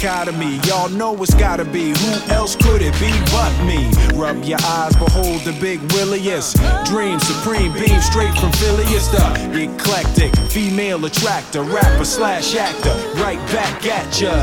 dichotomy, y'all know it's gotta be. Who else could it be but me? Rub your eyes, behold the big williest. Dream supreme, beam straight from Philly. The eclectic, female attractor, rapper slash actor. Right back at ya.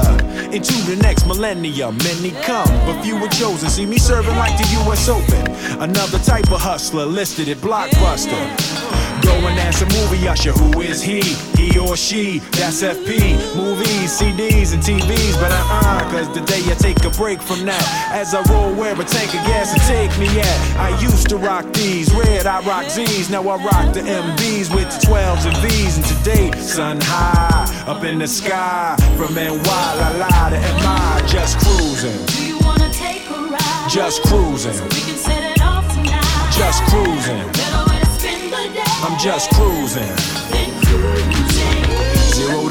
Into the next millennium, many come, but few were chosen. See me serving like the US Open. Another type of hustler listed at Blockbuster. Go and ask a movie usher, who is he? He or she? That's FP. Movies, CDs, and TVs, but uh-uh, cause the day I take a break from that. As I roll where a tank of gas to take me at. I used to rock these, red, I rock Z's, now I rock the MBs with the 12s and V's. And today, sun high, up in the sky, from NY, la la to MI, just cruising, Do you wanna take a ride? just cruising, So We can set it off tonight. just cruising. Better way to spend the day. I'm just cruising.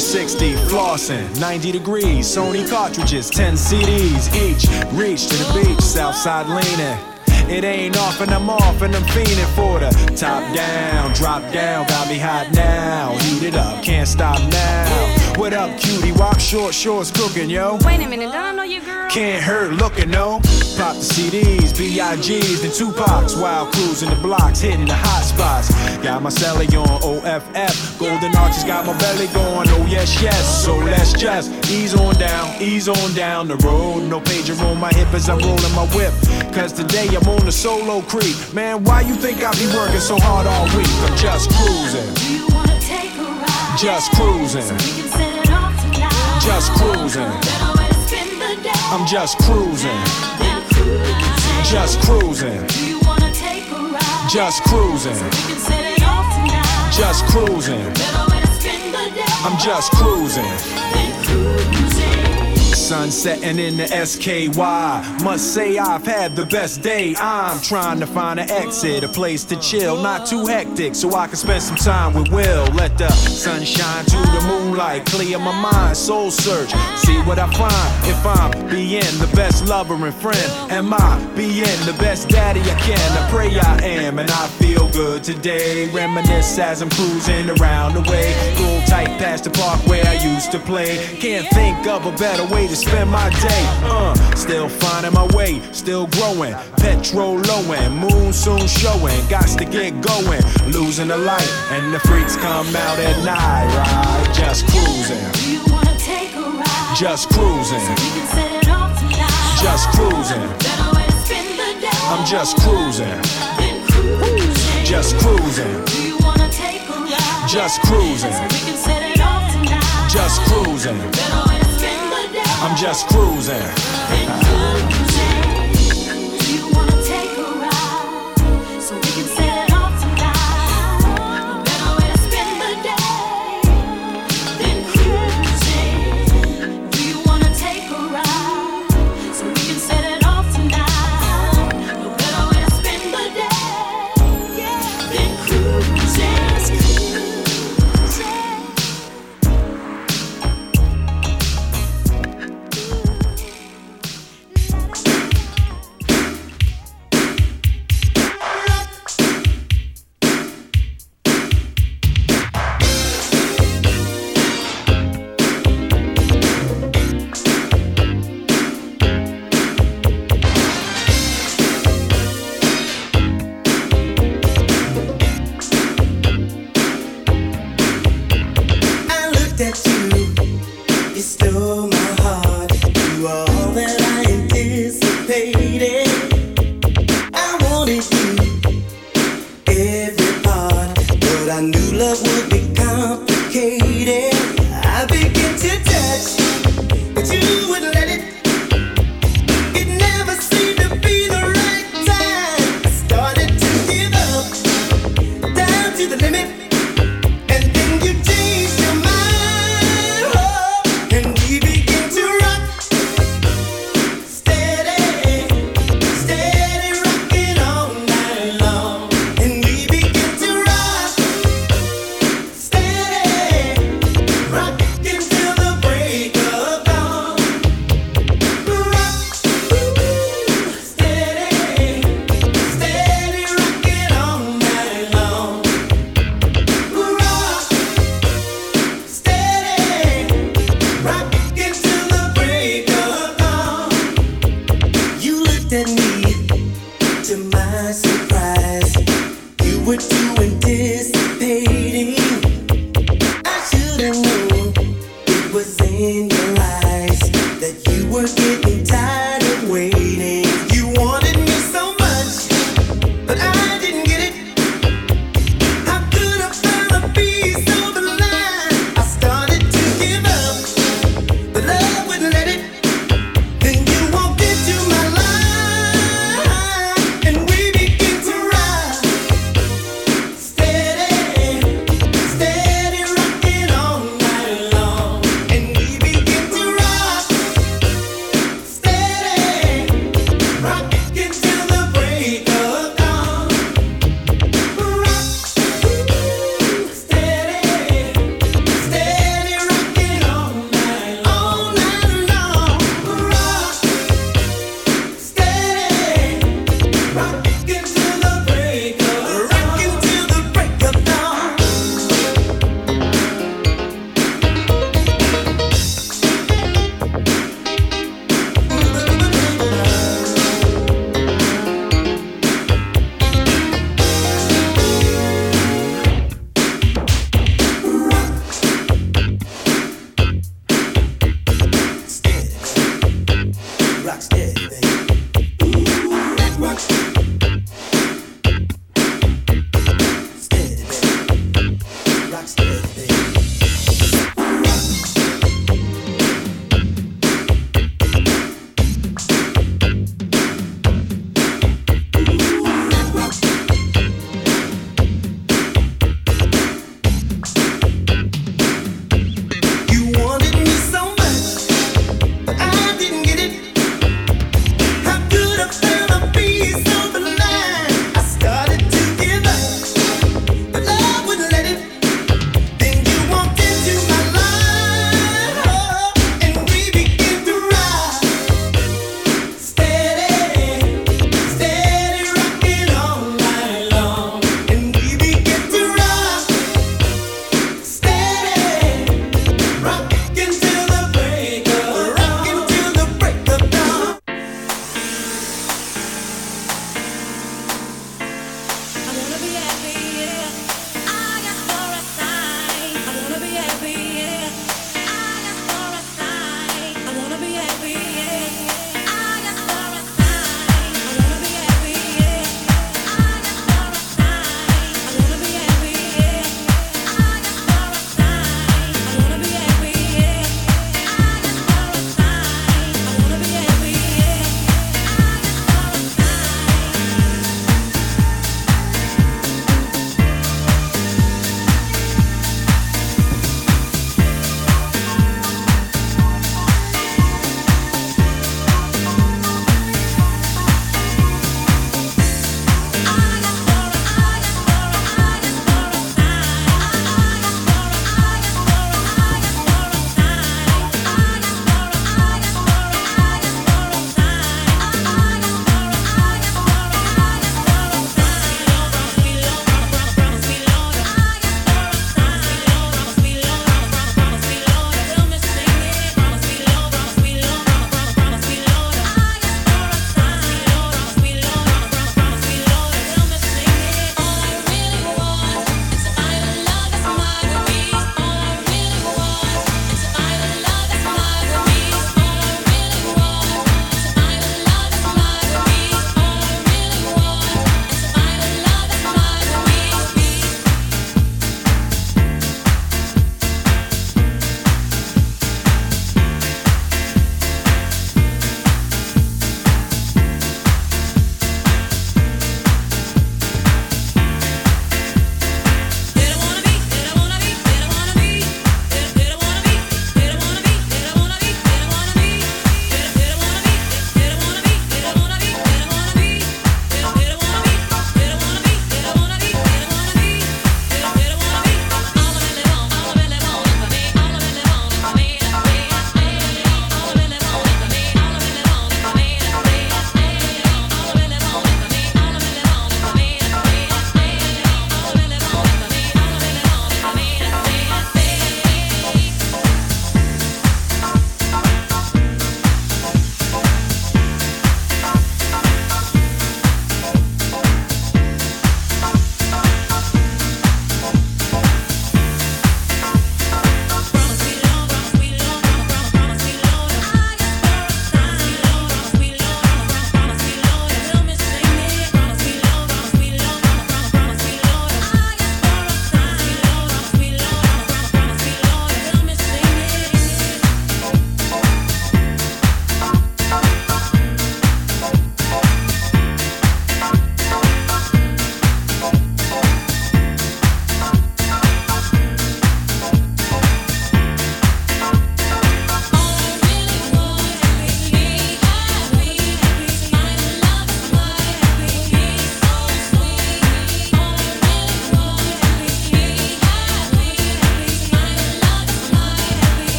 Then to 60, flossing, 90 degrees, Sony cartridges, 10 CDs each. Reach to the beach, Southside leaning. It ain't off and I'm off and I'm fiending for the top down, drop down, got me hot now. Heat it up, can't stop now. What up, cutie? Wop short shorts cooking, yo. Wait a minute, don't I know you, girl? Can't hurt looking, no. Pop the CDs, BIGs, and Tupacs while cruising the blocks, hitting the hot spots. Got my celly on OFF. Golden arches got my belly going, oh yes, yes. So let's just ease on down, ease on down the road. No pager on my hip as I'm rolling my whip. Cause today I'm on a solo creep. Man, why you think I be working so hard all week? I'm just cruising, Do you wanna take a ride? just cruising, We can set it off tonight. just cruising. Better way to spend the day. I'm just cruising. Just cruising, Do you wanna take a ride? just cruising. We can set it off tonight. just cruising. Better way to spend the day. I'm just cruising. Sun setting in the SKY. Must say I've had the best day. I'm trying to find an exit, a place to chill, not too hectic, so I can spend some time with Will. Let the sun shine to the moonlight, clear my mind, soul search, see what I find. If I'm being the best lover and friend, am I being the best daddy I can? I pray I am, and I feel good today. Reminisce as I'm cruising around the way. Go tight past the park where I used to play. Can't think of a better way to spend my day. Uh, still finding my way, still growing. Petrol lowing, moon soon showing. Gots to get going, losing the light, and the freaks come out at night. Right, just cruising, Do you wanna take a ride? just cruising, We can set it off tonight. just cruising. Better way to spend the day. I'm just cruising, cruising. Just cruising, Do you wanna take a ride? just cruising, So we can set it off tonight. just cruising. Better way to spend the day. I'm just cruising. Been cruising.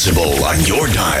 Danceable on your dial.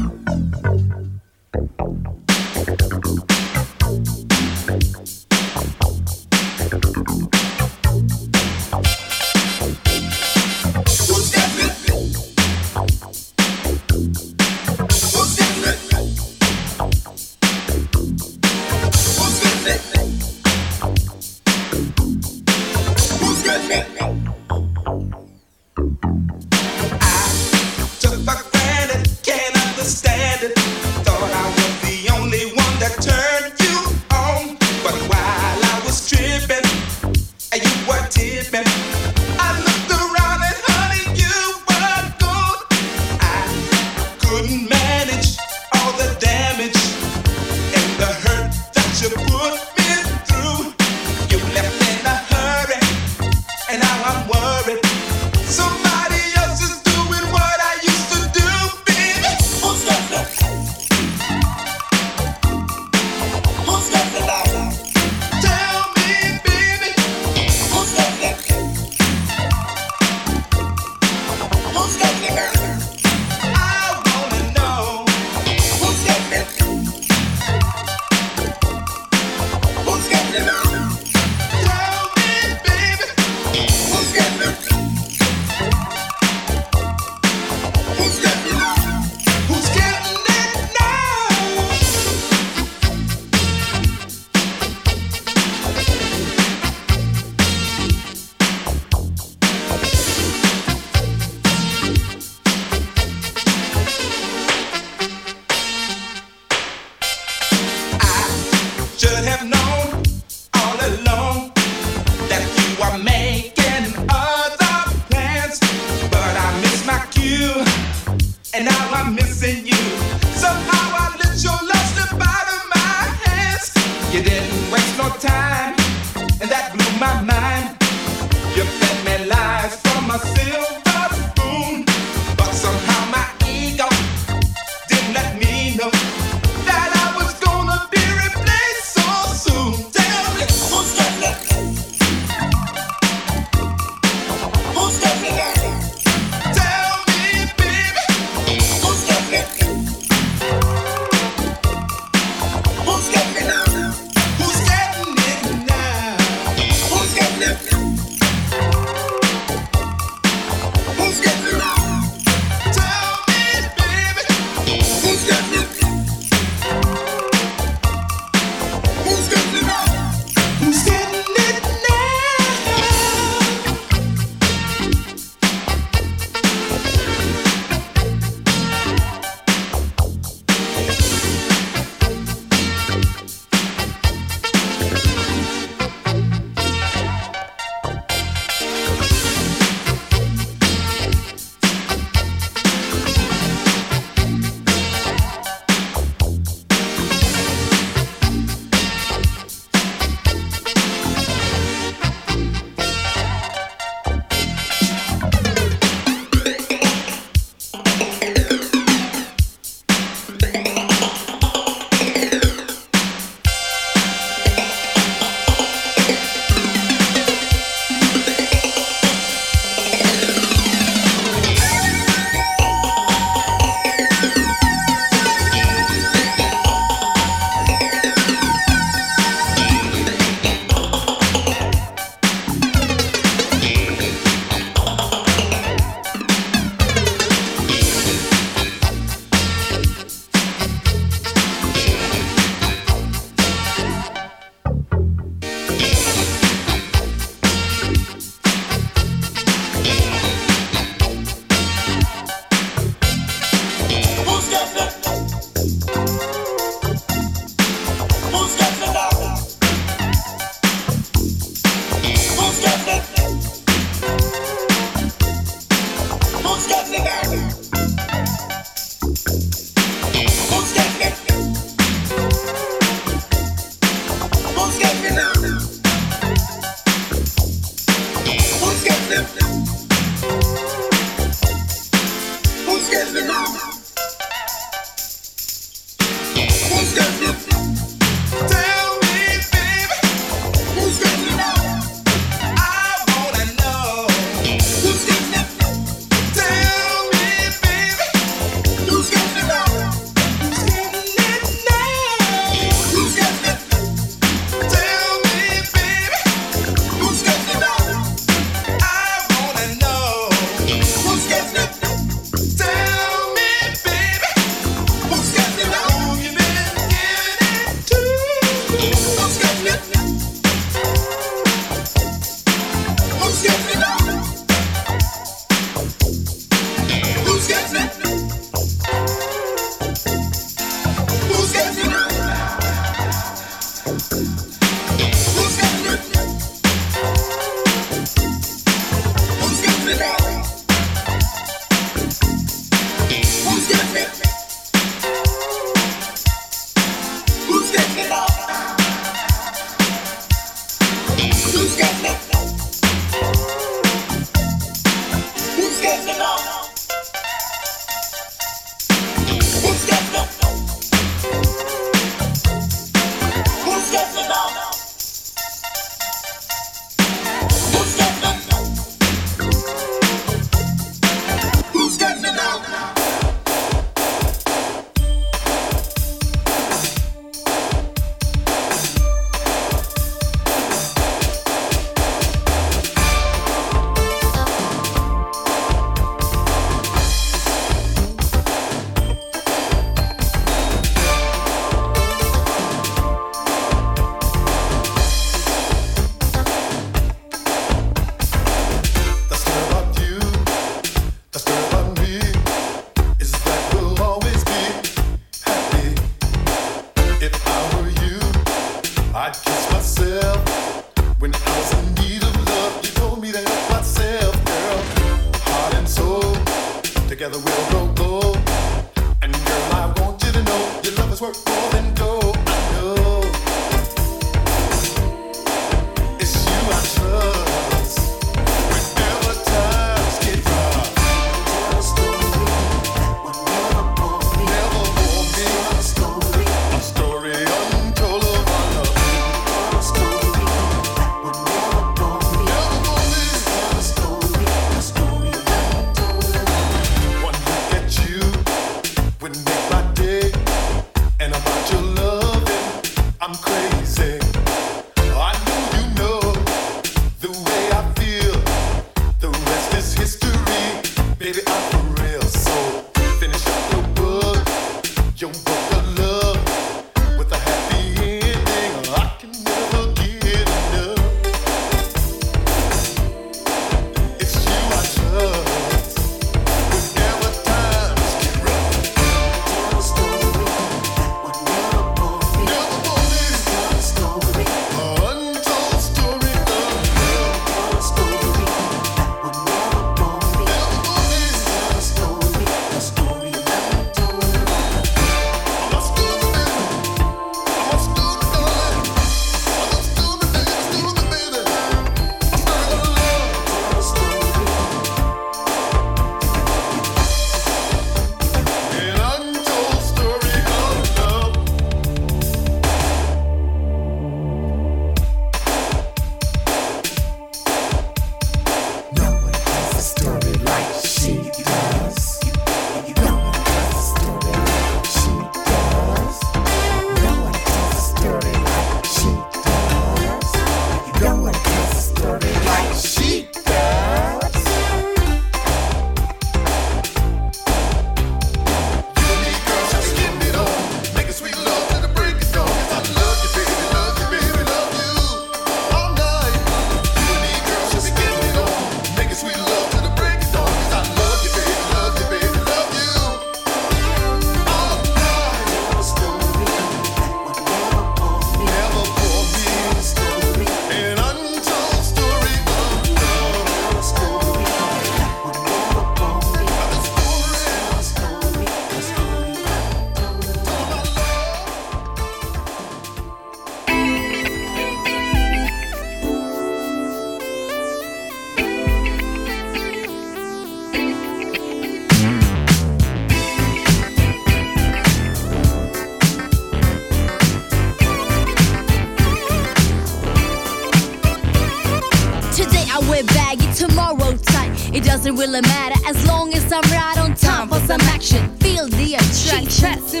doesn't really matter as long as I'm right on time for some action. Feel the attraction. She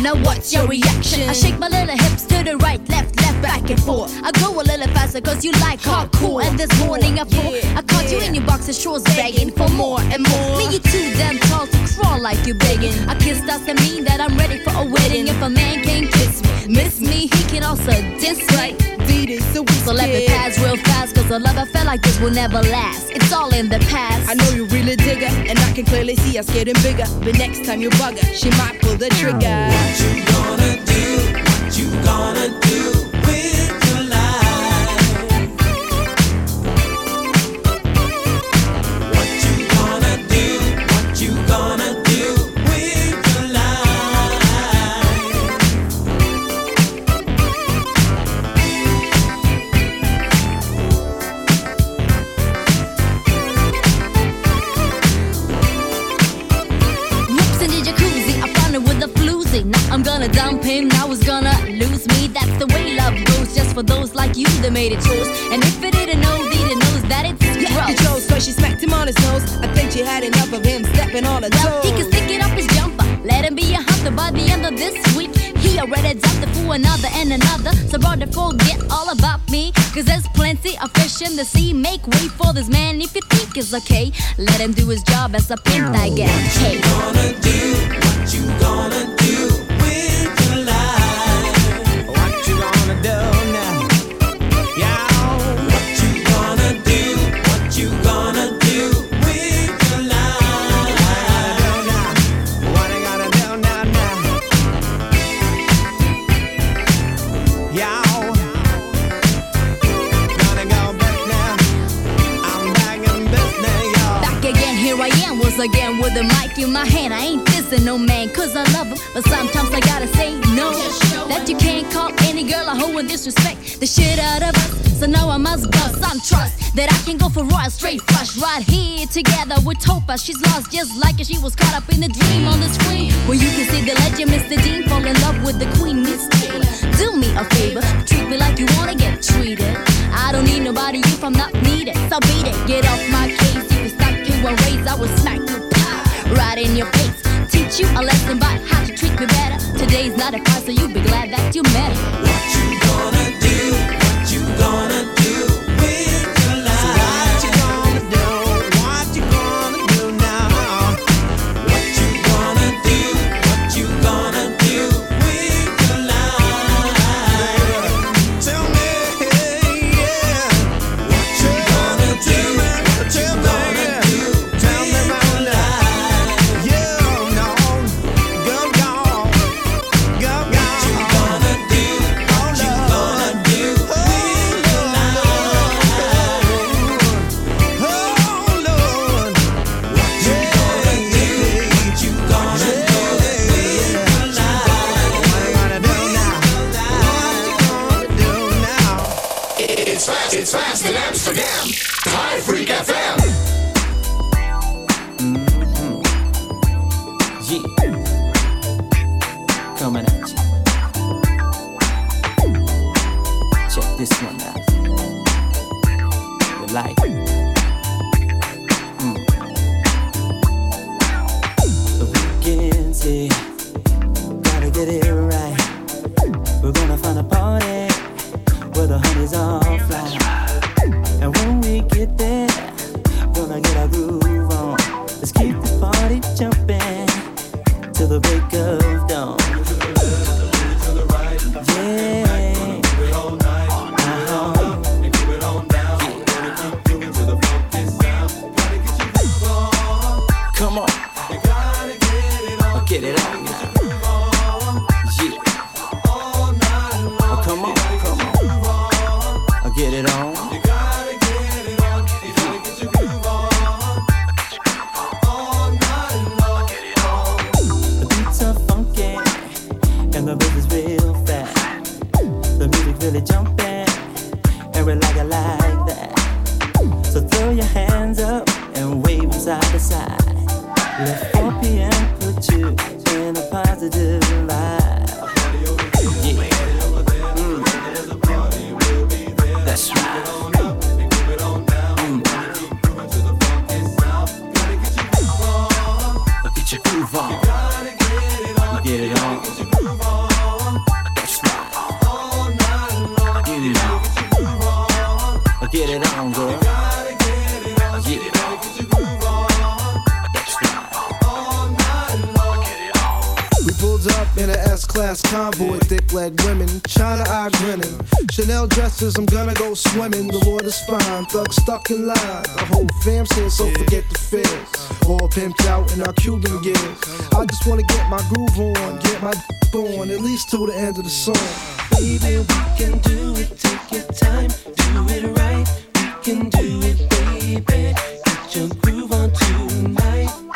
now. watch what's your reaction? I shake my little hips to the right, left, left, back and forth. I go a little faster cause you like hardcore. And this morning I fall, yeah, I caught yeah. you in your box of shorts begging for more and more. Me, you too damn tall to crawl like you begging. A kiss doesn't mean that I'm ready for a wedding. If a man can't kiss me, miss me, he can also diss right. Beat it, so, so let me pass real fast cause a love affair like this will never last it's all in the past. I know you really dig her, and I can clearly see us getting bigger. But next time you bug her, she might pull the trigger. What you gonna do? What you gonna do? The sea. Make way for this man if you think it's okay. Let him do his job as a pimp, I guess. Hey. Disrespect the shit out of us. So now I must bust some trust that I can go for royal straight flush right here together with Topa. She's lost just like she was caught up in a dream on the screen. Where you can see the legend, Mr. Dean, fall in love with the queen, Miss Taylor. Do me a favor, treat me like you wanna get treated. I don't need nobody if I'm not needed. So beat it, get off my case. If you stuck to a raise, I will smack you right in your face. Teach you a lesson about how to treat me better. Today's not a fight, so you be Get it on, girl. That's right. We pulled up in an S-class convoy, thick-leg women, China eye grinning. Chanel dresses, I'm gonna go swimming. The water's fine, thugs stuck in line. The whole fam says, so forget the fears. All pimped out in our Cuban gears. I just wanna get my groove on, get my on, at least till the end of the song. Baby, we can do it. Take your time, do it right. We can do it, baby. Get your groove on tonight.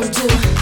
gon' do?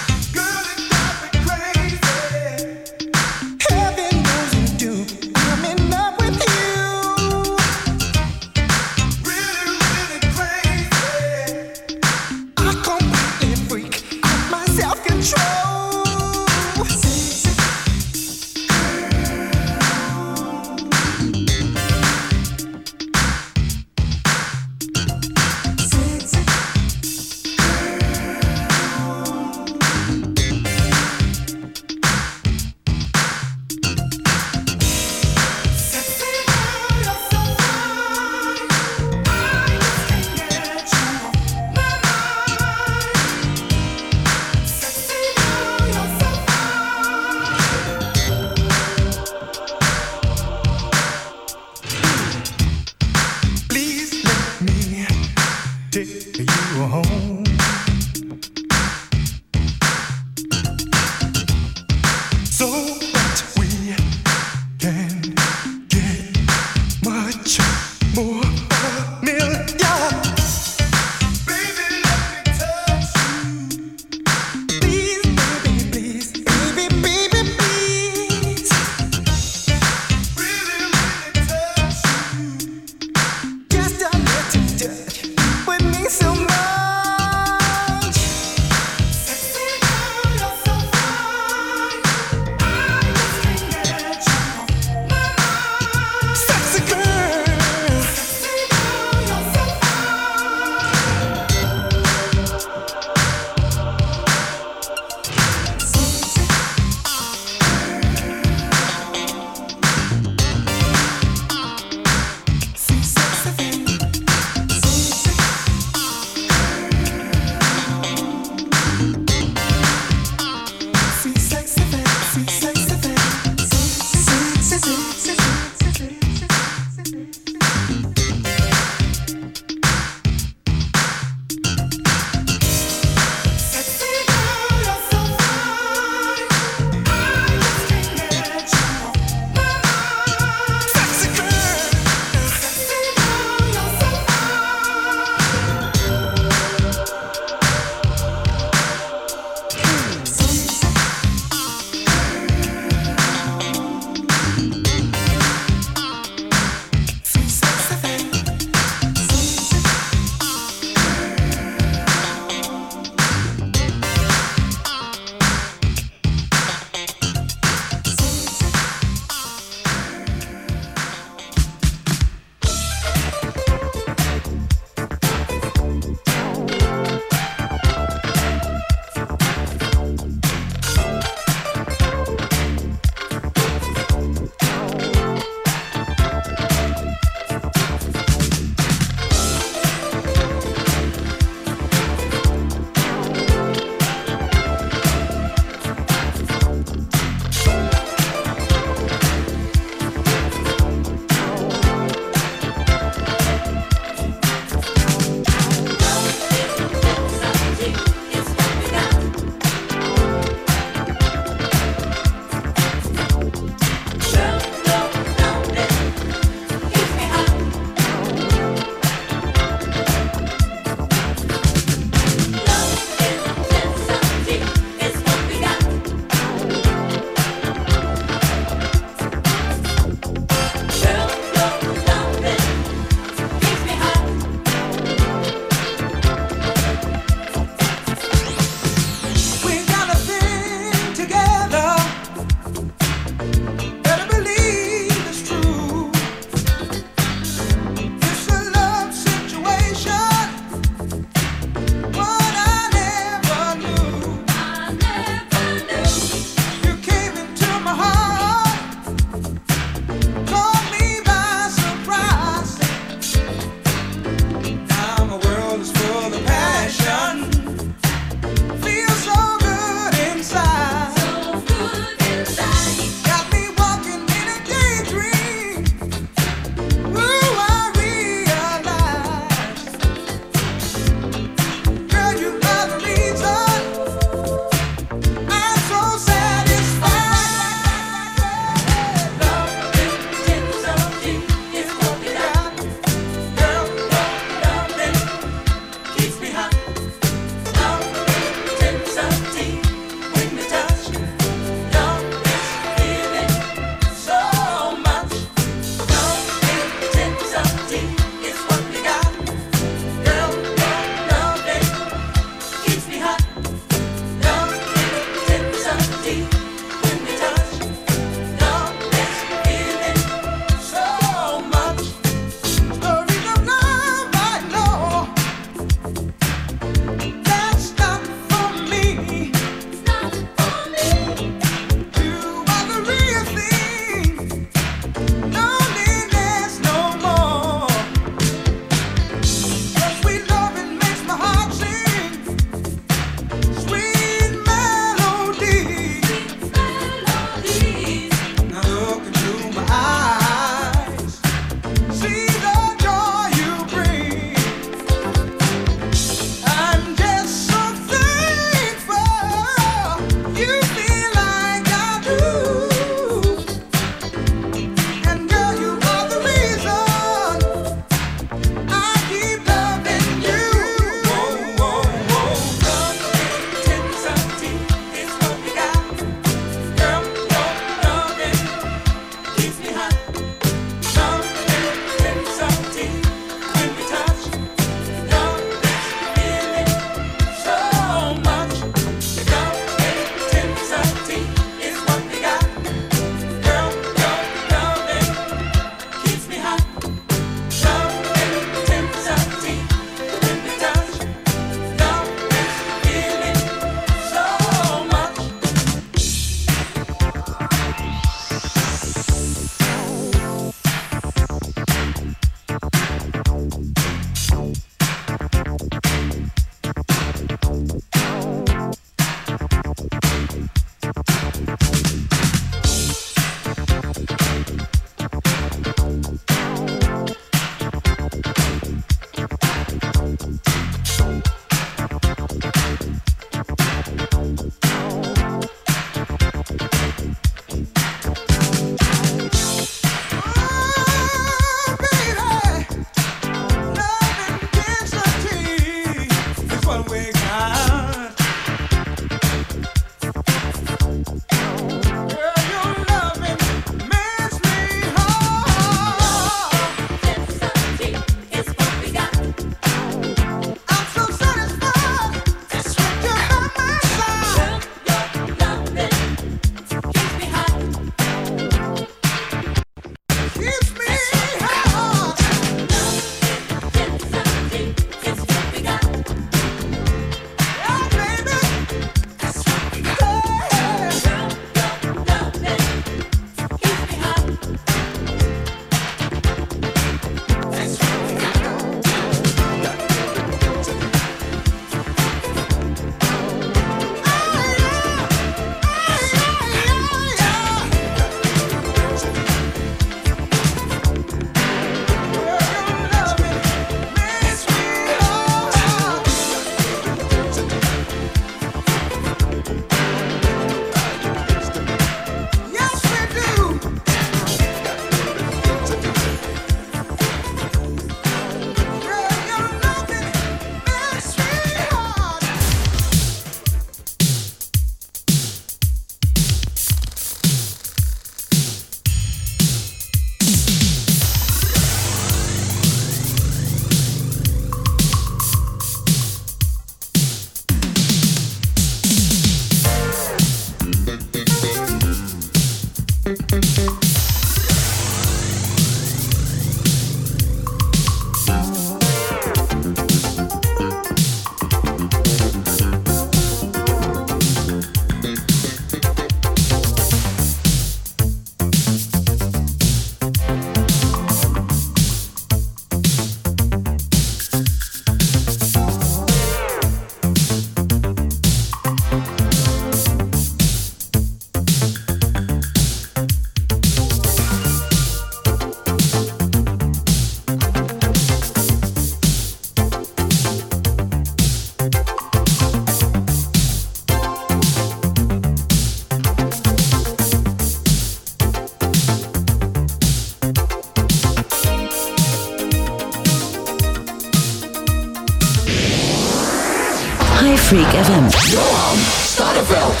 Freak FM. Johan Stadeveld.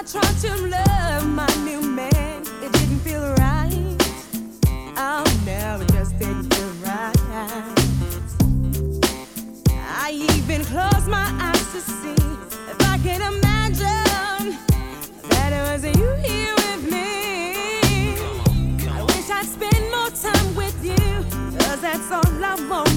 I tried to love my new man, it didn't feel right. Oh no, never just didn't feel right. I even closed my eyes to see if I can imagine that it was you here with me. I wish I'd spend more time with you, cause that's all I want.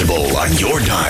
On your dial.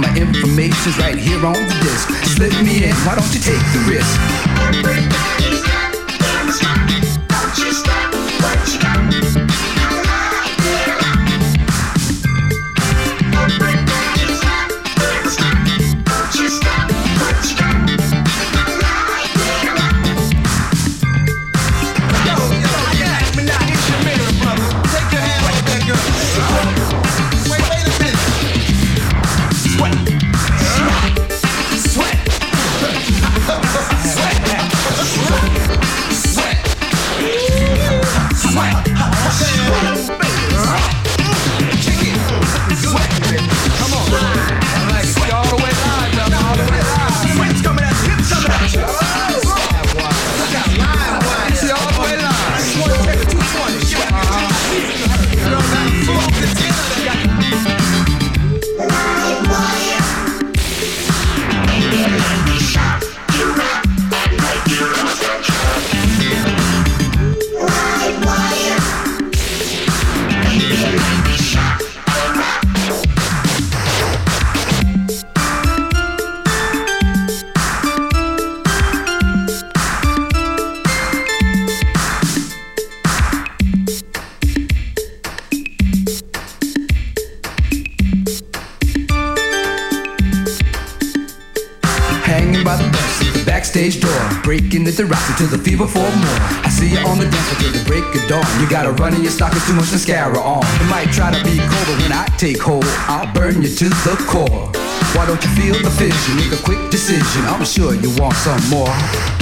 My information's right here on the disc. Slip me in, why don't you take the risk? the fever for more. I see you on the dance floor till the break of dawn. You gotta run in your stockings, too much mascara on. You might try to be cold, but when I take hold, I'll burn you to the core. Why don't you feel the fission? Make a quick decision. I'm sure you want some more.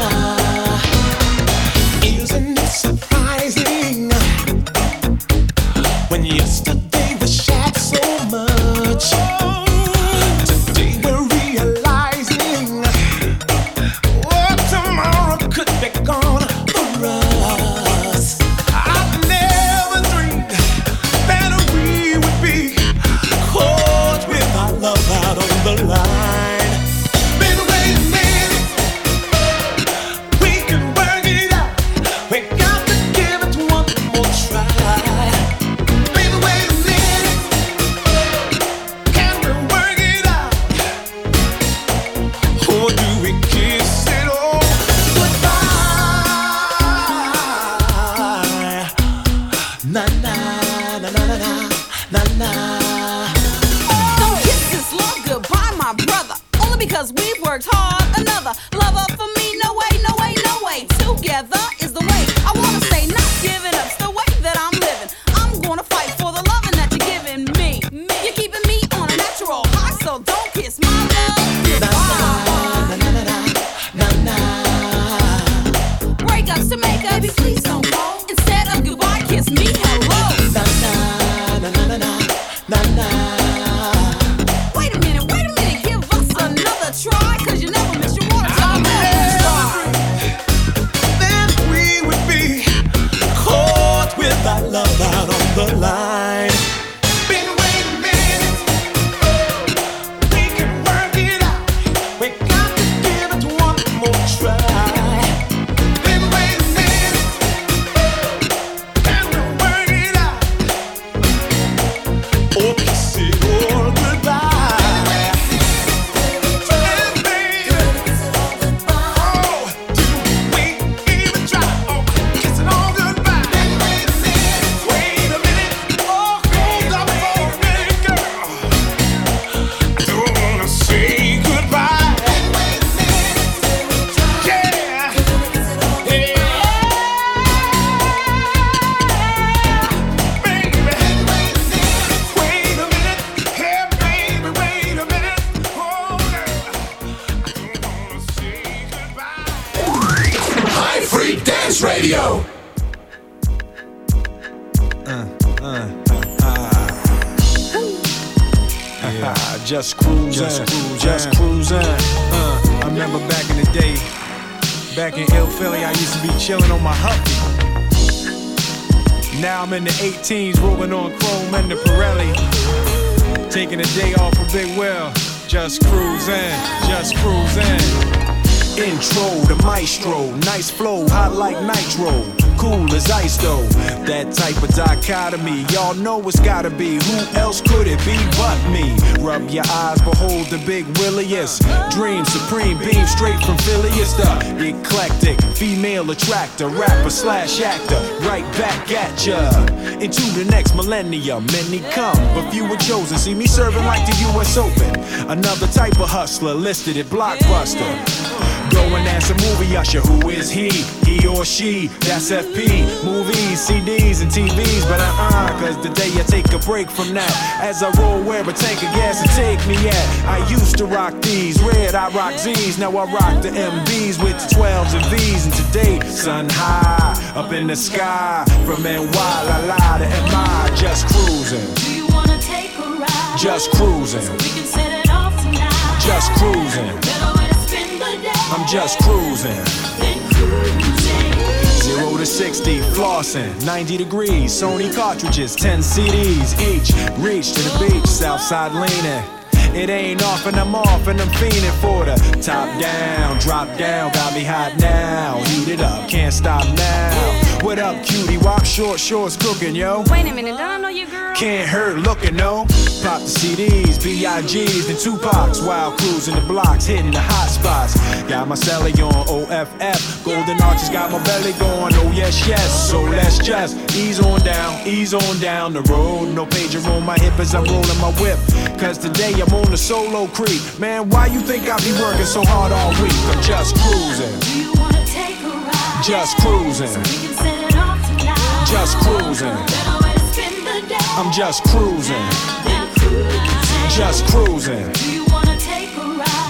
night. Dichotomy, y'all know it's gotta be. Who else could it be but me? Rub your eyes, behold the big williest. Dream supreme, beam straight from Philly. The eclectic, female attractor, rapper slash actor. Right back at ya. Into the next millennium, many come, but few were chosen. See me serving like the US Open. Another type of hustler listed at Blockbuster. Go and ask a movie usher who is he, he or she. That's FP, movies, CDs, and TVs. But uh uh, cause the day I take a break from that. As I roll where a tank of gas to take me at. I used to rock these, red, I rock Z's. Now I rock the MBs with the 12s and V's. And today, sun high, up in the sky. From NY, la la to MI, just cruising. Do you wanna take a ride? Just cruising. We can set it off tonight. Just cruising. I'm just cruising. Zero to 60, flossing, 90 degrees, Sony cartridges, 10 CDs each. Reach to the beach, Southside leaning. It ain't off and I'm off and I'm fiending for the top down, drop down, got me hot now. Heat it up, can't stop now. What up, cutie? Wop short shorts cooking, yo. Wait a minute, don't I know you, girl? Can't hurt looking, no. Pop the CDs, B.I.G.'s, and Tupacs while cruising the blocks, hitting the hot spots. Got my celly on OFF. Golden arches got my belly going, oh yes, yes. So let's just ease on down, ease on down the road. No pager on my hip as I'm rolling my whip. Cause today I'm on the solo creep. Man, why you think I be working so hard all week? I'm just cruising, Do you wanna take a ride? just cruising, We can set it off tonight. just cruising. Better way to spend the day. I'm just cruising. just cruising,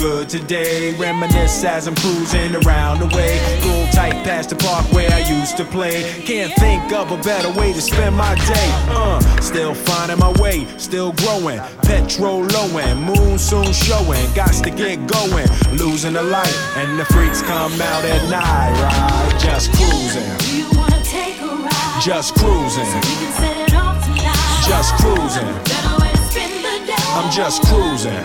good today. Reminisce as I'm cruising around the way. Roll tight past the park where I used to play. Can't think of a better way to spend my day. Uh, still finding my way, still growing. Petrol lowing, moon soon showing. Got to get going, losing the light, and the freaks come out at night. Right, just cruising, Do you wanna take a ride? just cruising, We can set it off tonight. just cruising. Better way to spend the day. I'm just cruising.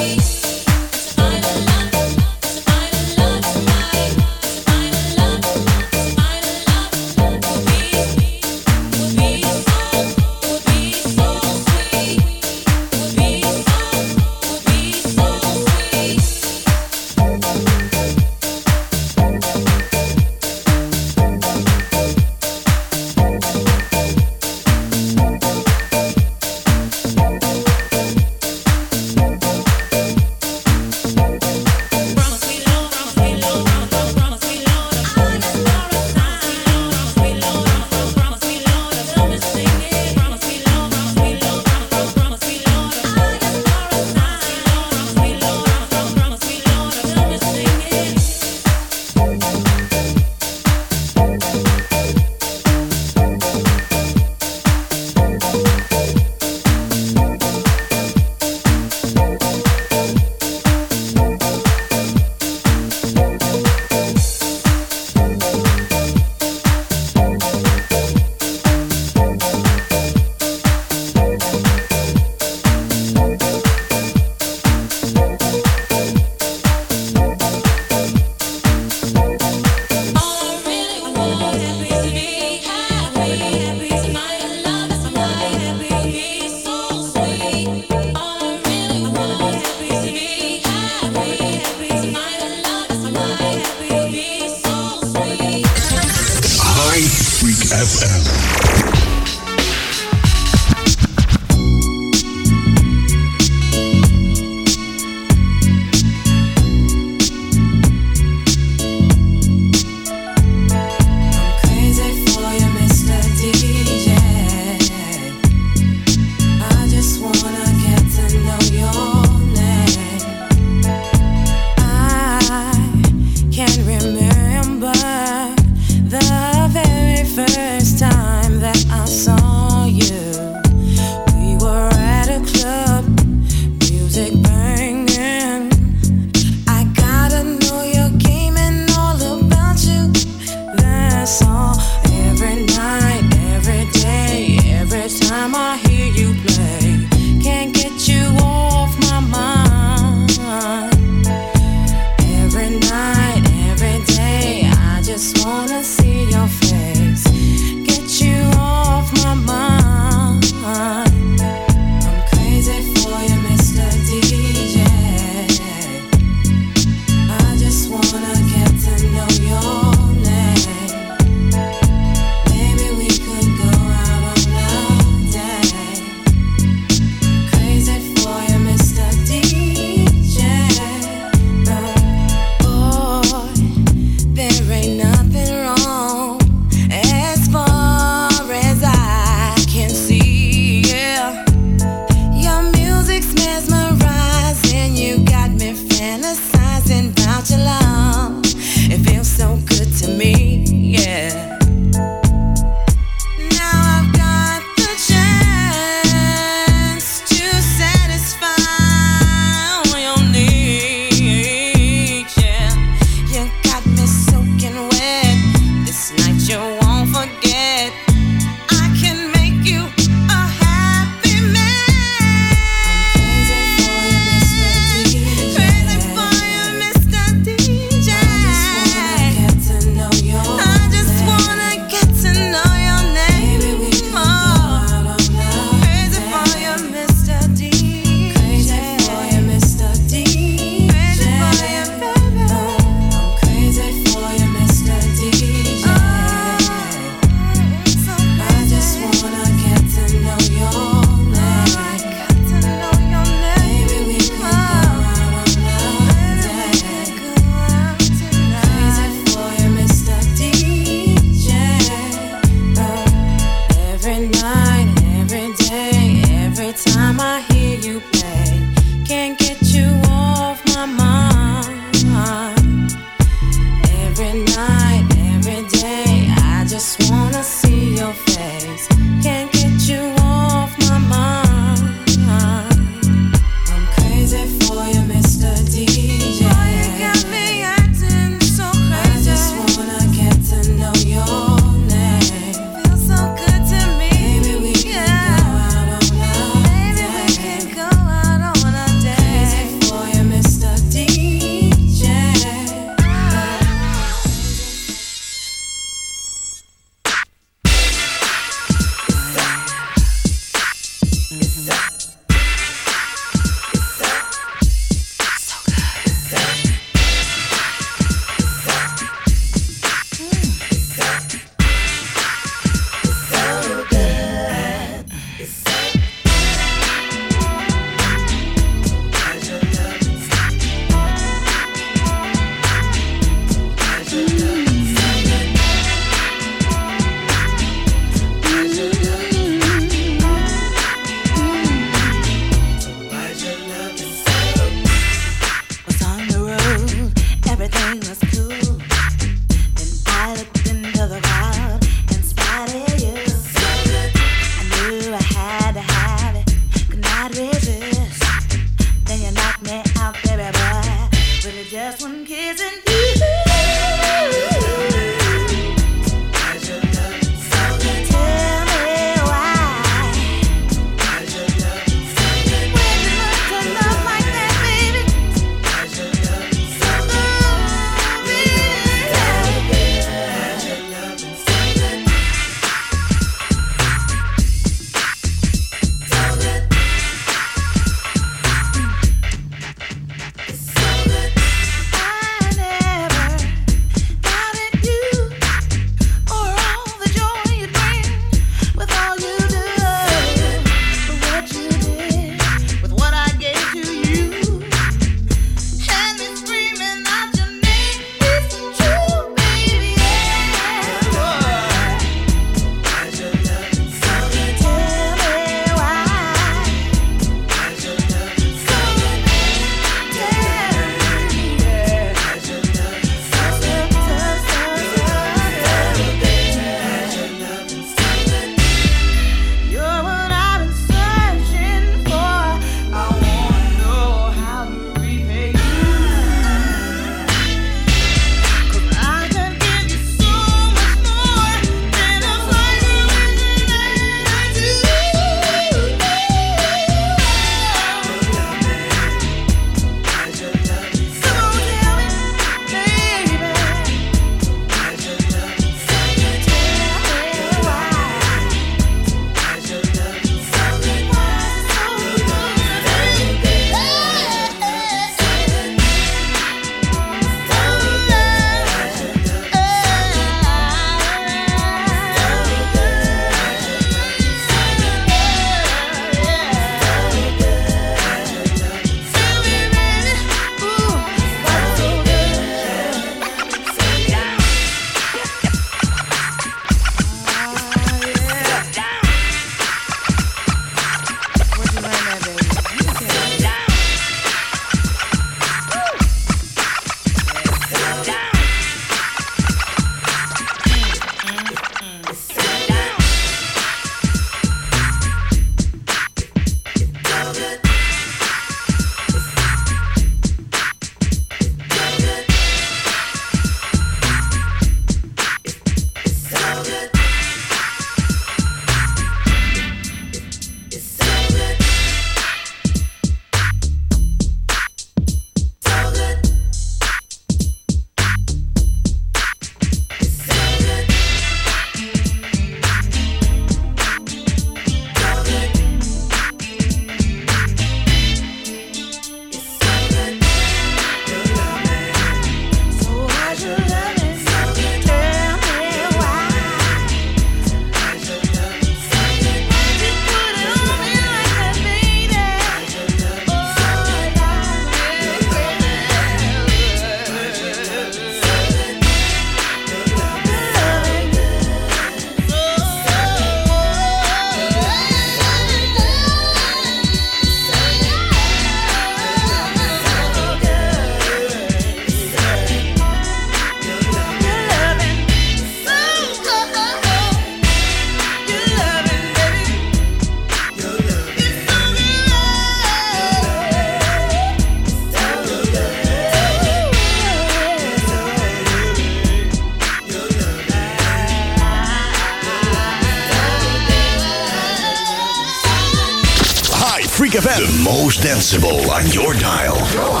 Most danceable on your dial.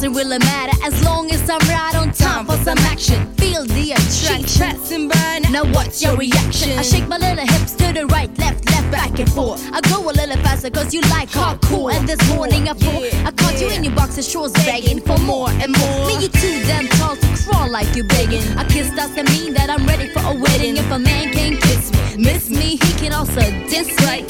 Doesn't really matter as long as I'm right on time for some action. Feel the attraction. Now what's your reaction? I shake my little hips to the right, left, left, back and forth. I go a little faster cause you like hardcore. And this morning I thought I caught you in your boxer shorts begging for more and more. Me, you too damn tall to crawl like you begging. A kiss doesn't mean that I'm ready for a wedding. If a man can't kiss me, miss me, he can also diss right.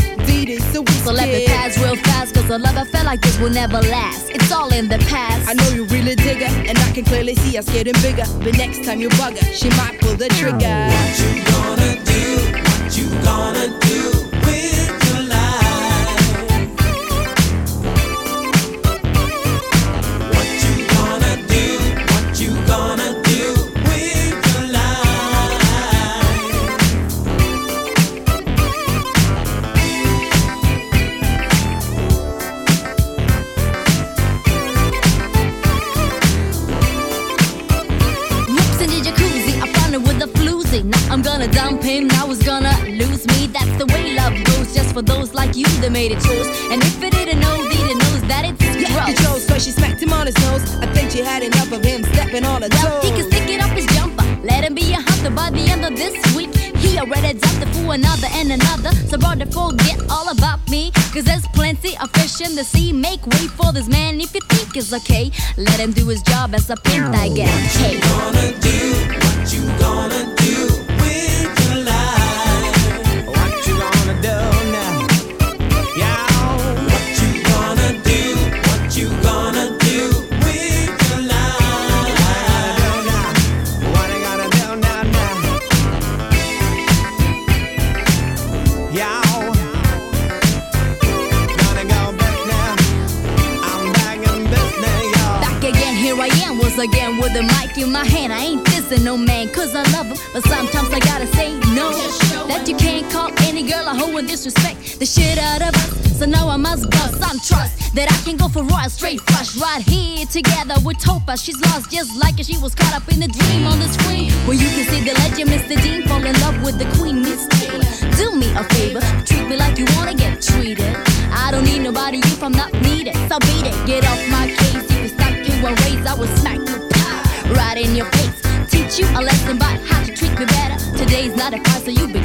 So, so let me pass real fast cause a love affair like this will never last. It's all in the past. I know you really dig her, and I can clearly see us getting bigger. But next time you bug her, she might pull the trigger. What you gonna do? What you gonna do made it yours. And if it didn't know, didn't knows that it's Yeah, gross. he chose, so she smacked him on his nose. I think she had enough of him stepping on her Well, toes. he can stick it up his jumper. Let him be a hunter by the end of this week. He already adopted it for another and another. So brother, forget all about me. Cause there's plenty of fish in the sea. Make way for this man if you think it's okay. Let him do his job as a pimp, I guess. Hey. Gonna do what you gonna do disrespect the shit out of us. So now I must bust some trust that I can go for royal straight flush right here together with Topa. She's lost just like her, she was caught up in a dream on the screen where you can see the legend Mr. Dean fall in love with the queen Miss Jane. Do me a favor, treat me like you wanna get treated. I don't need nobody if I'm not needed. So beat it, get off my case. If you stuck to a raise, I will smack you right in your face. Teach you a lesson about how to treat me better. Today's not a fight, so you be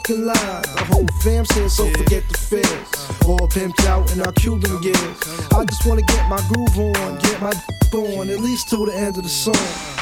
fucking lies. The whole fam says, so forget the fears. All pimped out in our Cuban years. I just wanna get my groove on, get my d- on, at least till the end of the song.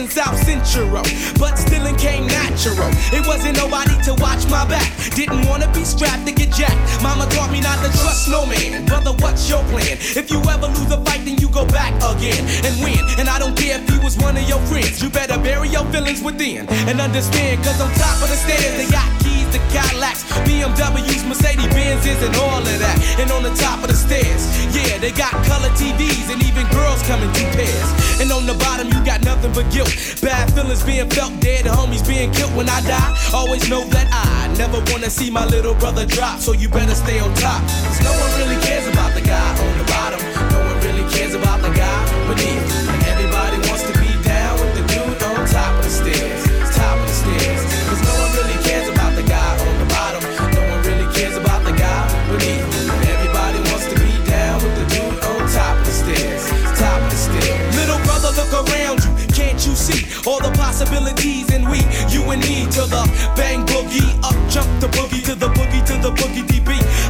Wasn't South Central, but still it came natural. It wasn't nobody to watch my back. Didn't wanna be strapped to get jacked. Mama taught me not to trust no man. Brother, what's your plan? If you ever lose a fight, then you go back again and win. And I don't care if he was one of your friends. You better bury your feelings within and understand. Cause on top of the stairs, they got keys to Cadillacs, BMWs, Mercedes Benzes, and all of that. And on the top of the stairs, yeah, they got color TVs and even girls coming in two pairs. And on the bottom, you got nothing but guilt. Bad feelings being felt, dead homies being killed when I die. Always know that I never wanna see my little brother drop, so you better stay on top. Cause no one really cares about the guy on the bottom. No one really cares about the guy beneath. Possibilities? And we, you and me, to the bang boogie. Up jump the boogie to the boogie to the boogie.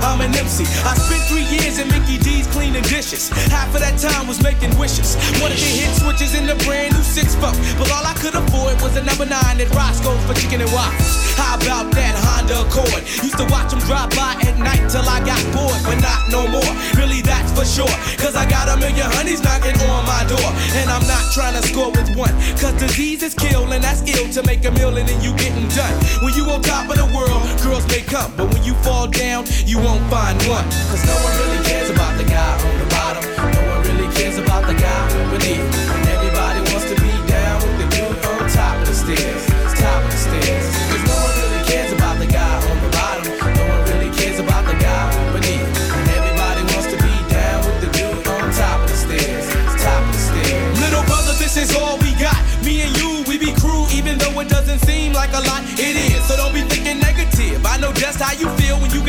I'm an MC. I spent three years in Mickey D's cleaning dishes. Half of that time was making wishes. Wanted to hit switches in the brand new six fuck. But all I could afford was a number nine at Roscoe's for chicken and waffles. How about that Honda Accord? Used to watch them drive by at night till I got bored, but not no more. Really, that's for sure. Cause I got a million honeys knocking on my door. And I'm not trying to score with one. Cause disease is kill, and that's ill to make a million and you getting done. When you on top of the world, girls may come. But when you fall down, you won't find one. Cause no one really cares about the guy on the bottom. No one really cares about the guy beneath. And everybody wants to be down with the dude on top of the stairs. Top of the stairs. Cause no one really cares about the guy on the bottom. No one really cares about the guy beneath. And everybody wants to be down with the dude on top of the stairs. Top of the stairs. Little brother, this is all we got. Me and you, we be crew, even though it doesn't seem like a lot. It is. So don't be thinking negative. I know just how you feel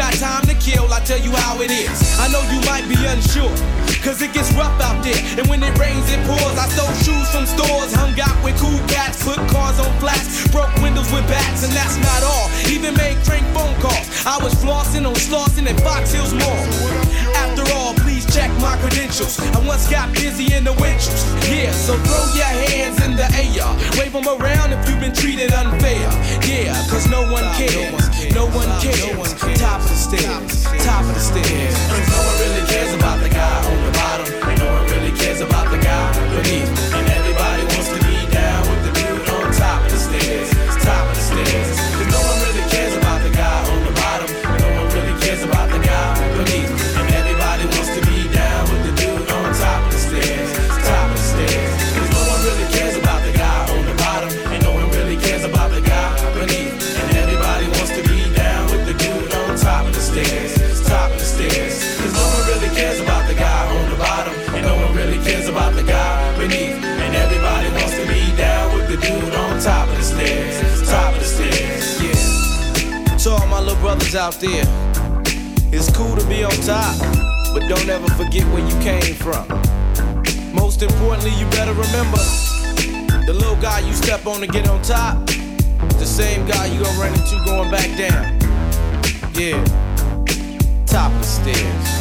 got time to kill. I tell you how it is. I know you might be unsure. Cause it gets rough out there. And when it rains, it pours. I stole shoes from stores, hung out with cool cats, put cars on flats, broke windows with bats, and that's not all. Even made crank phone calls. I was flossing on Slauson and Fox Hills Mall. After all, please check my credentials. I once got busy in the Winchell's. Yeah, so throw your hands in the air. Wave them around if you've been treated unfair. Yeah, cause no one cares. No one cares. Top the stairs. Top of the stairs. No one really cares about the guy on the bottom. No one really cares about the guy beneath. Out there. It's cool to be on top, but don't ever forget where you came from. Most importantly, you better remember the little guy you step on to get on top, the same guy you gonna run into going back down. Yeah, top of the stairs.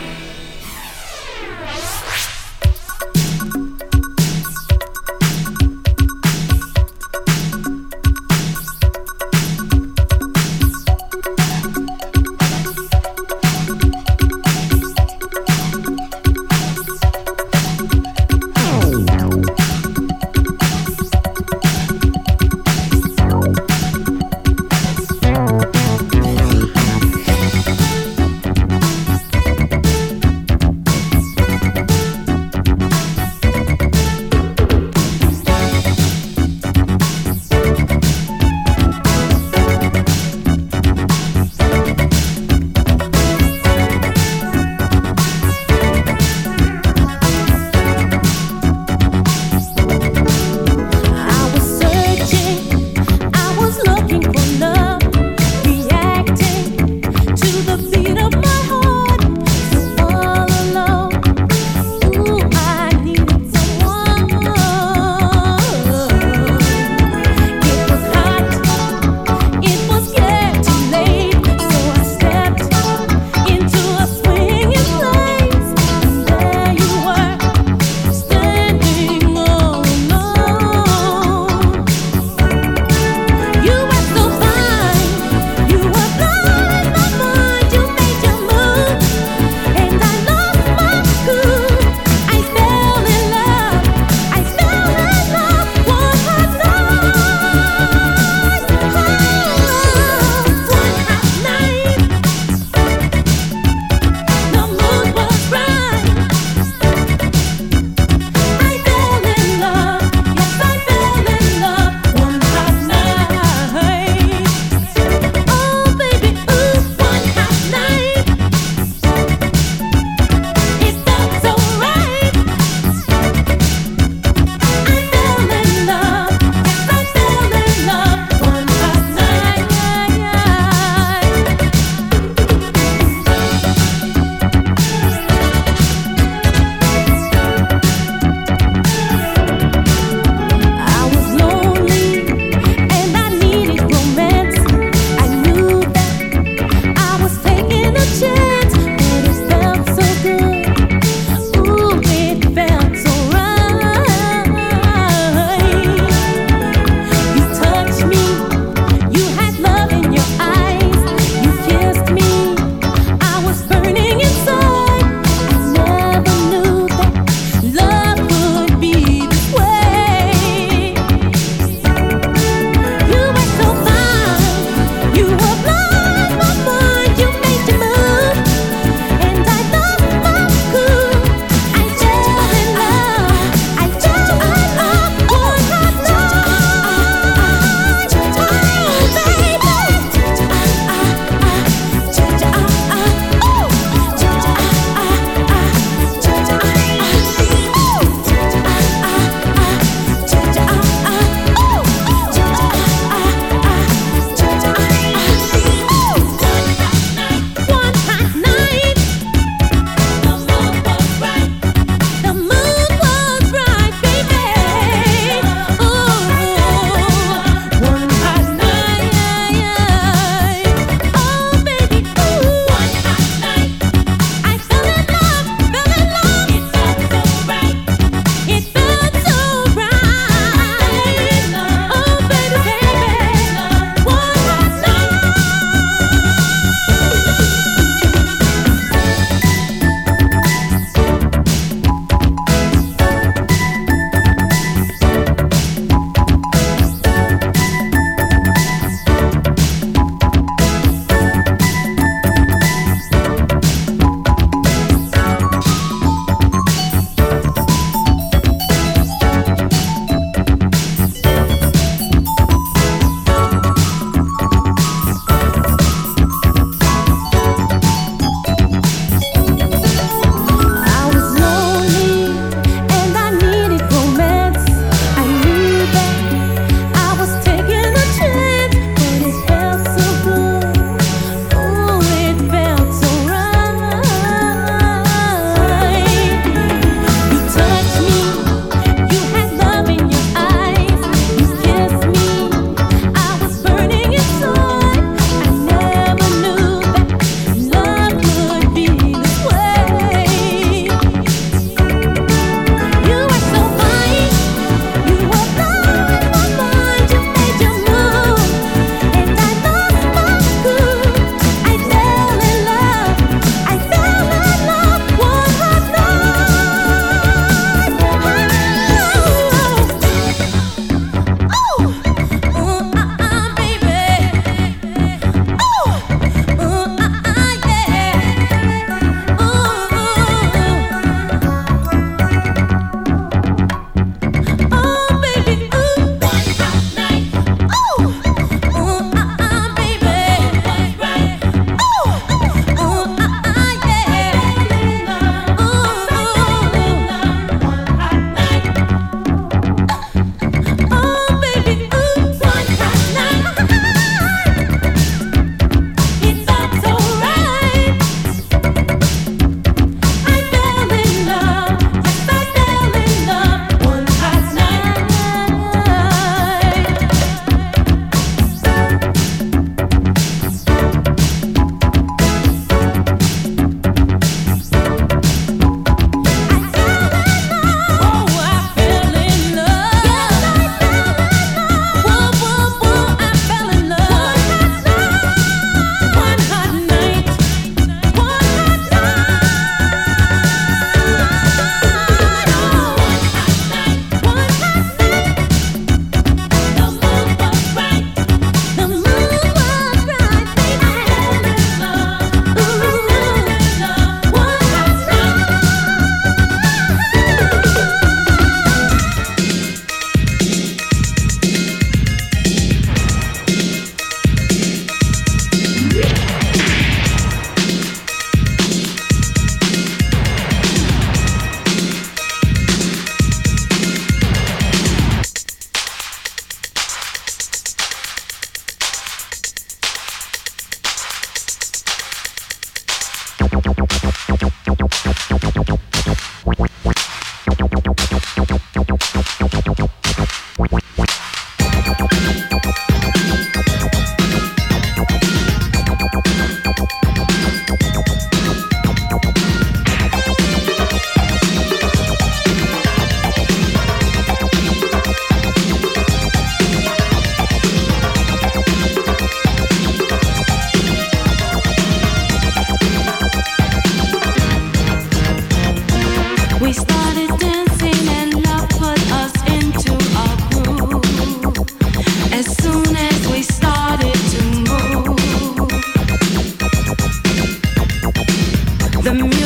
The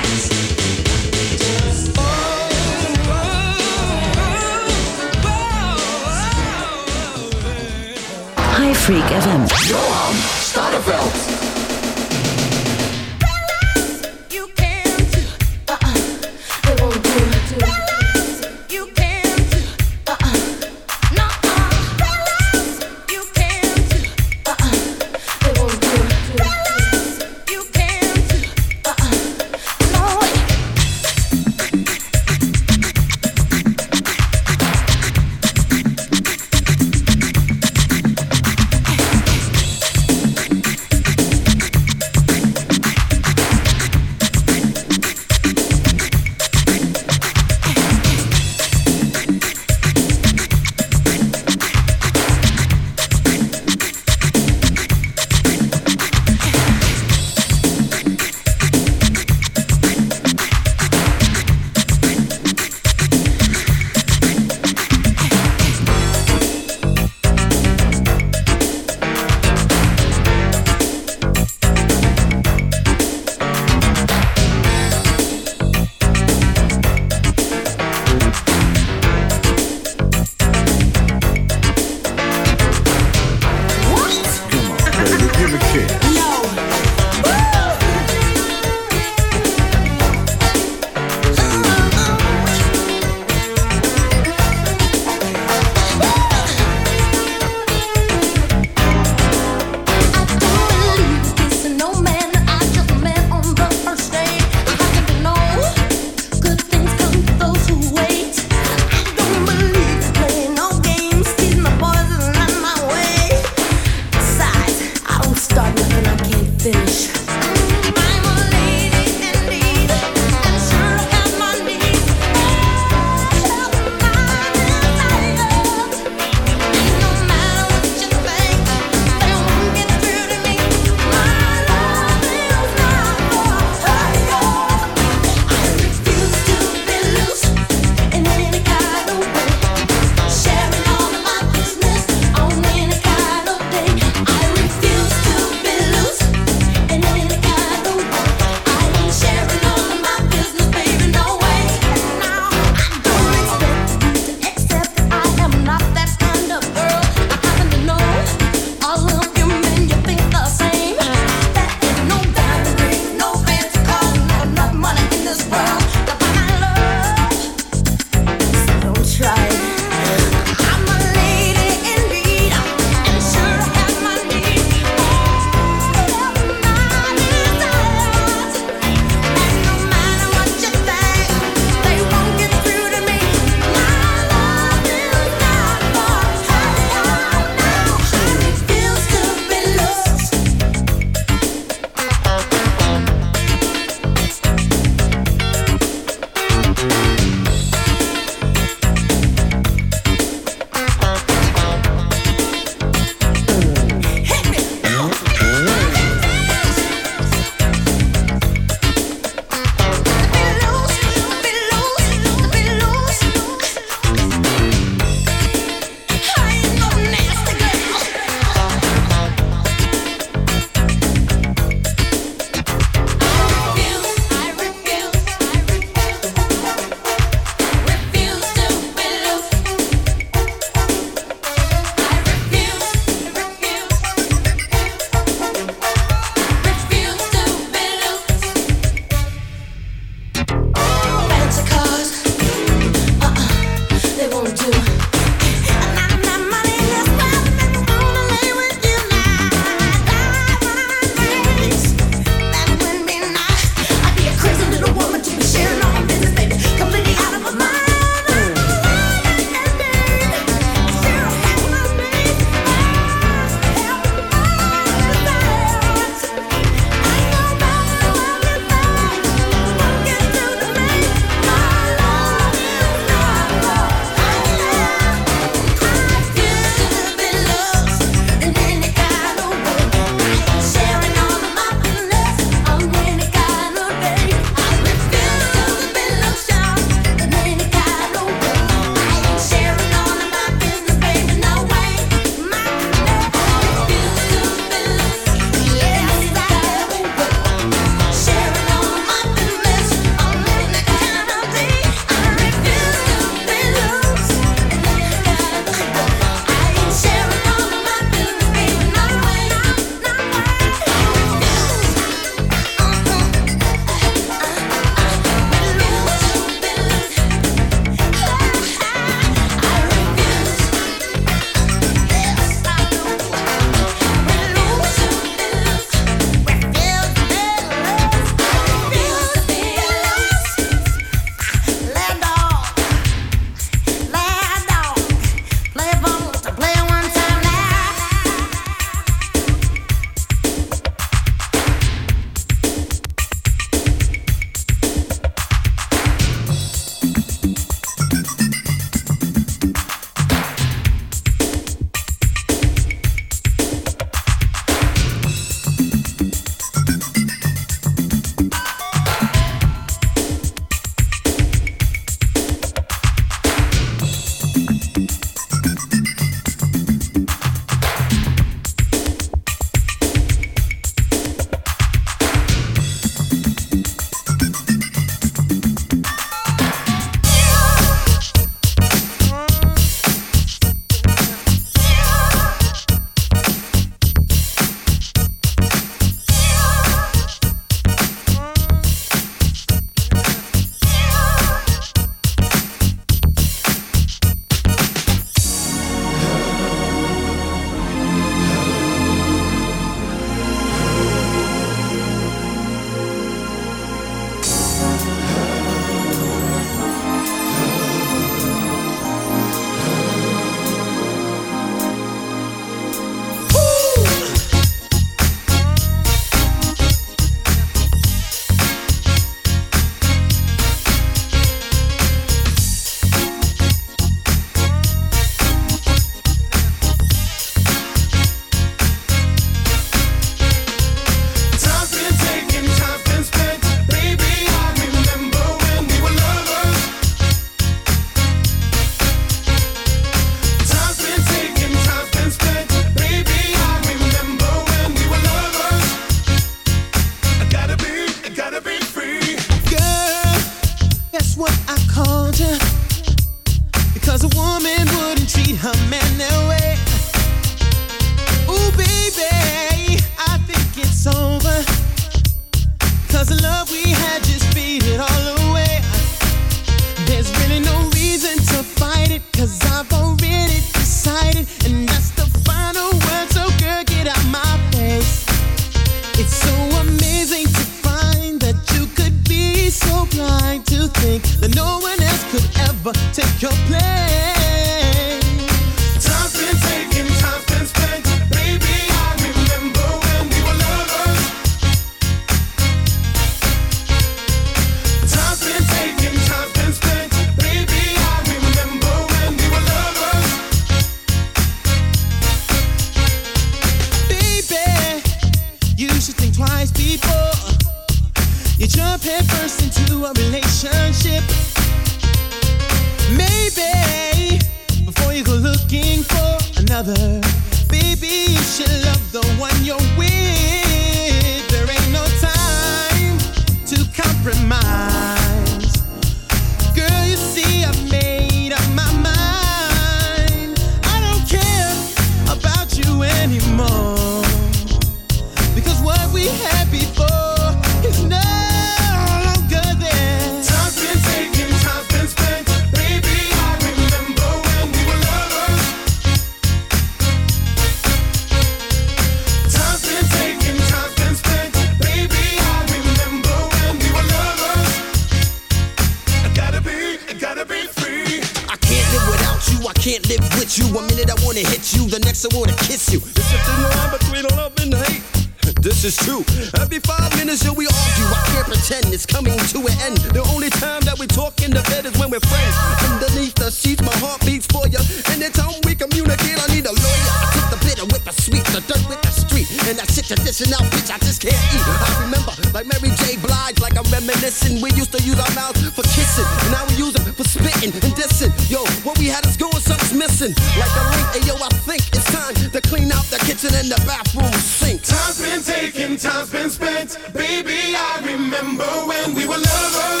I just can't eat. I remember, like Mary J. Blige, like I'm reminiscing. We used to use our mouths for kissing, and now we use them for spitting and dissing. Yo, what we had is going, something's missing. Like a link, and yo, I think it's time to clean out the kitchen and the bathroom sink. Time's been taken, time's been spent. Baby, I remember when we were lovers.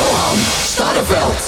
Johan Stadeveld.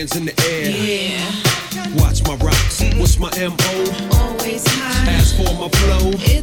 hands in the air. Yeah. Watch my rocks. Mm-hmm. What's my MO? Always high. Ask for my flow. It's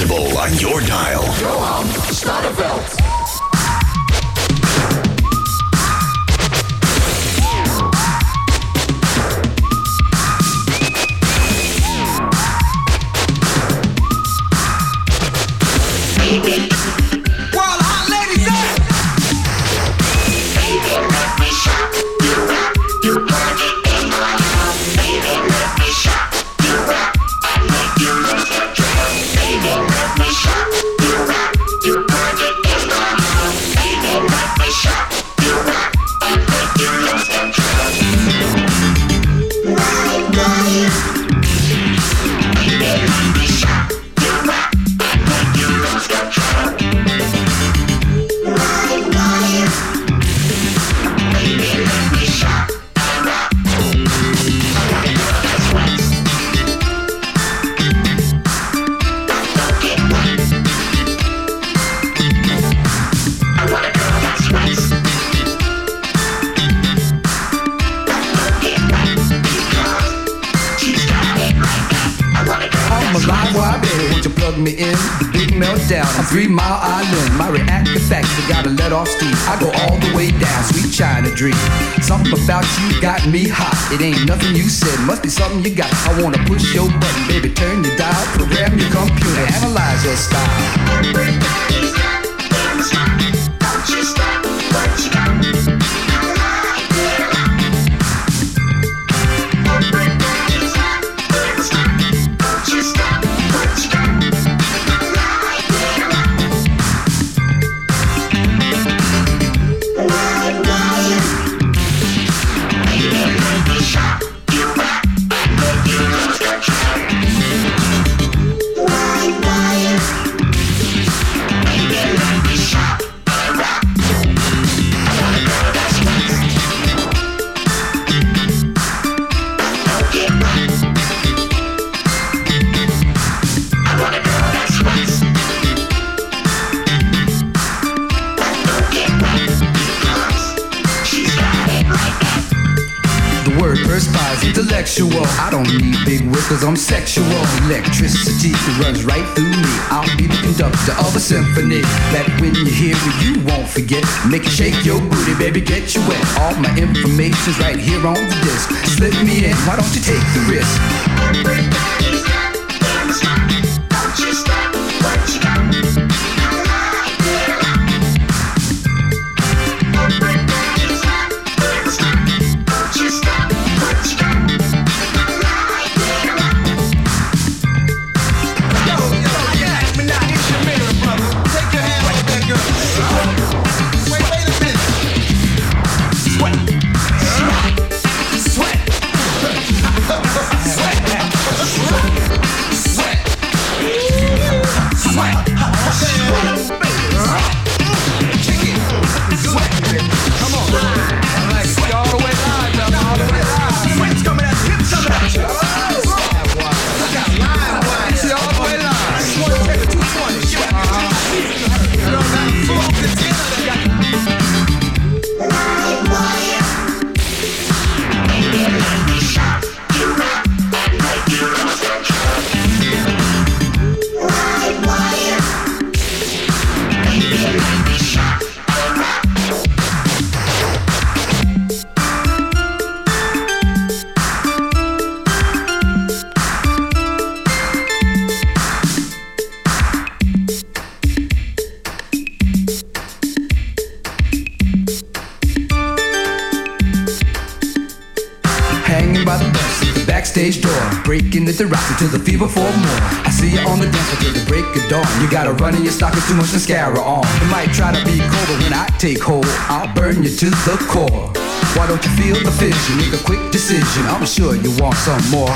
On your dial. baby, get you wet. All my information's right here on the disc. Slip me in, why don't you take the risk? mascara on. You might try to be cold, but when I take hold, I'll burn you to the core. Why don't you feel the fission? Make a quick decision. I'm sure you want some more.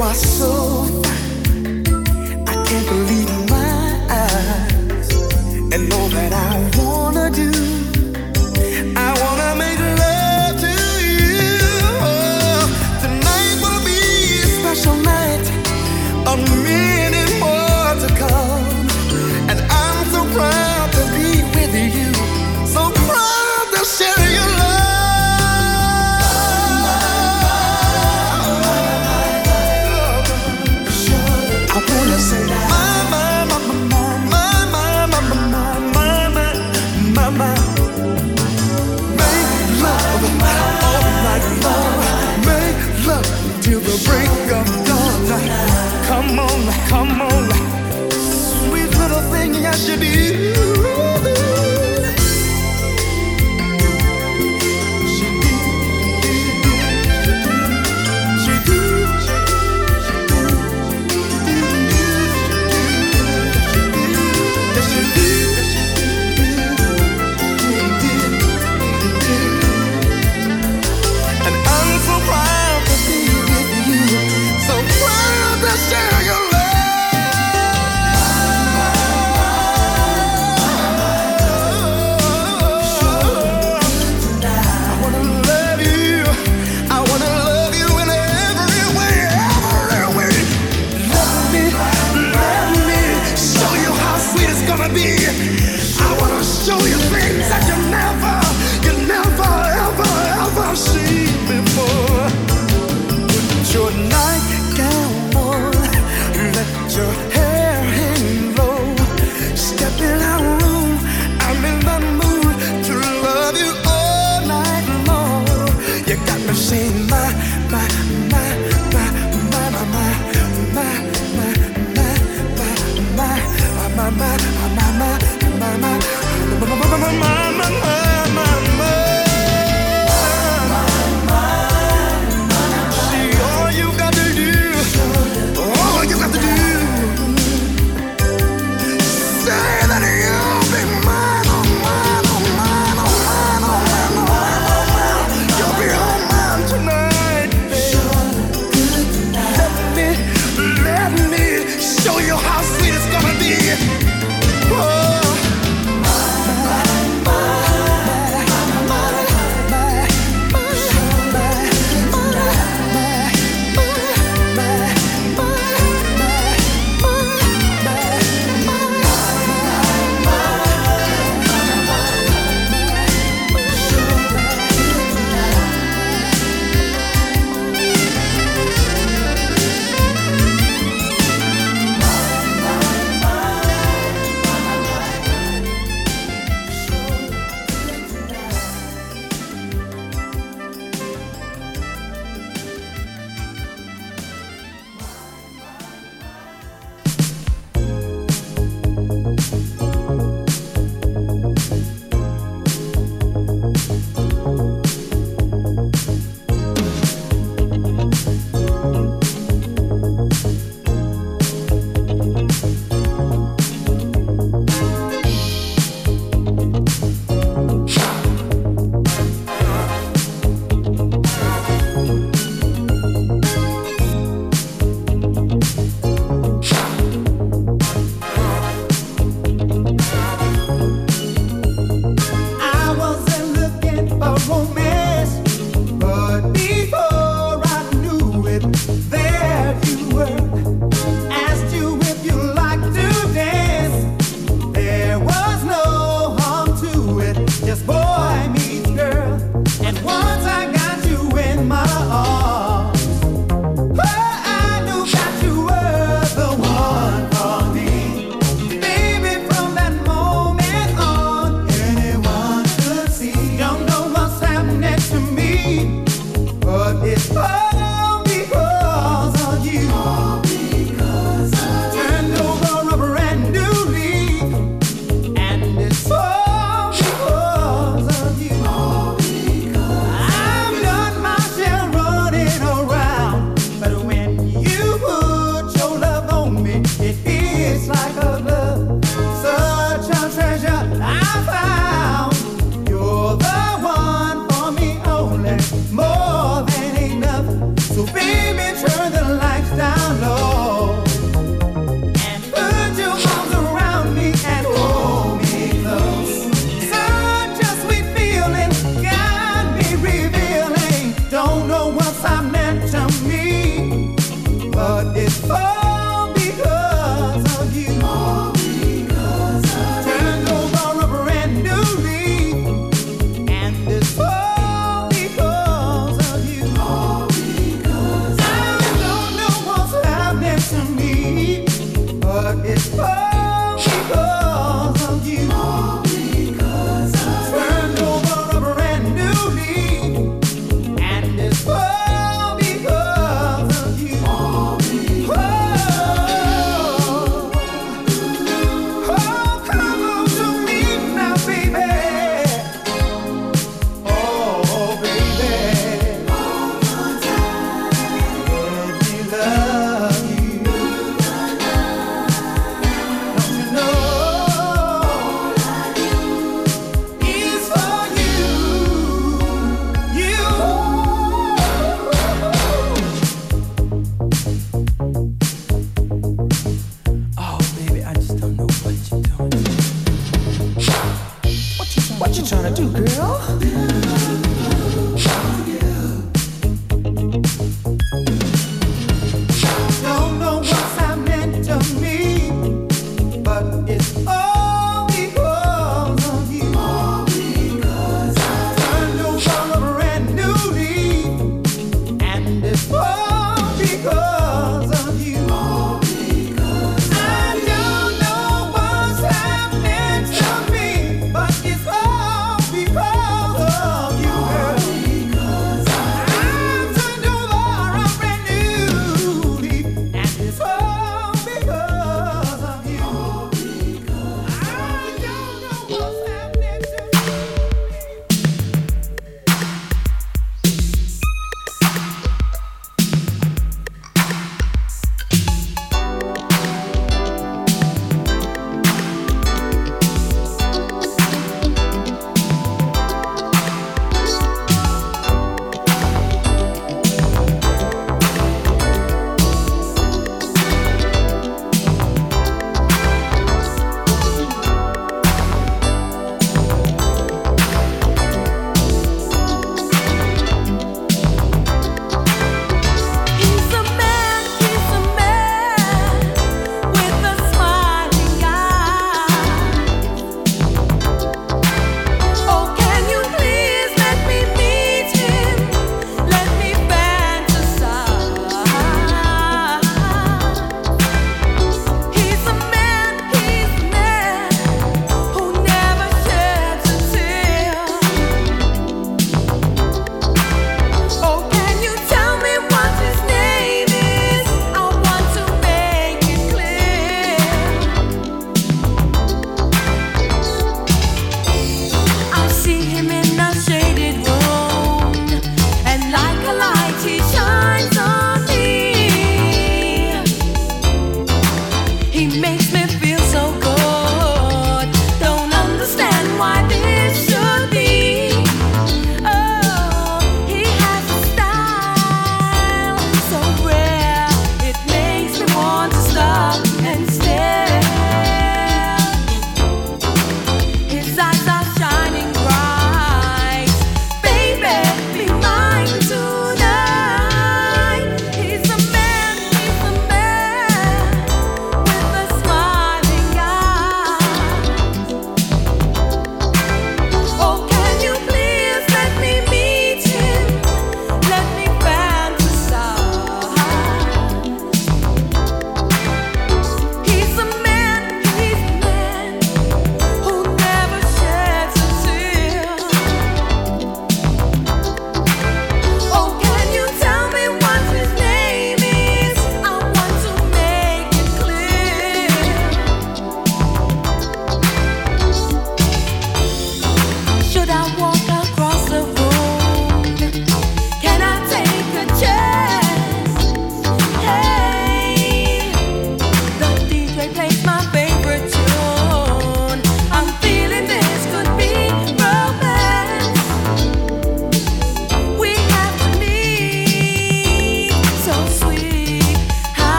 our soul. I can't believe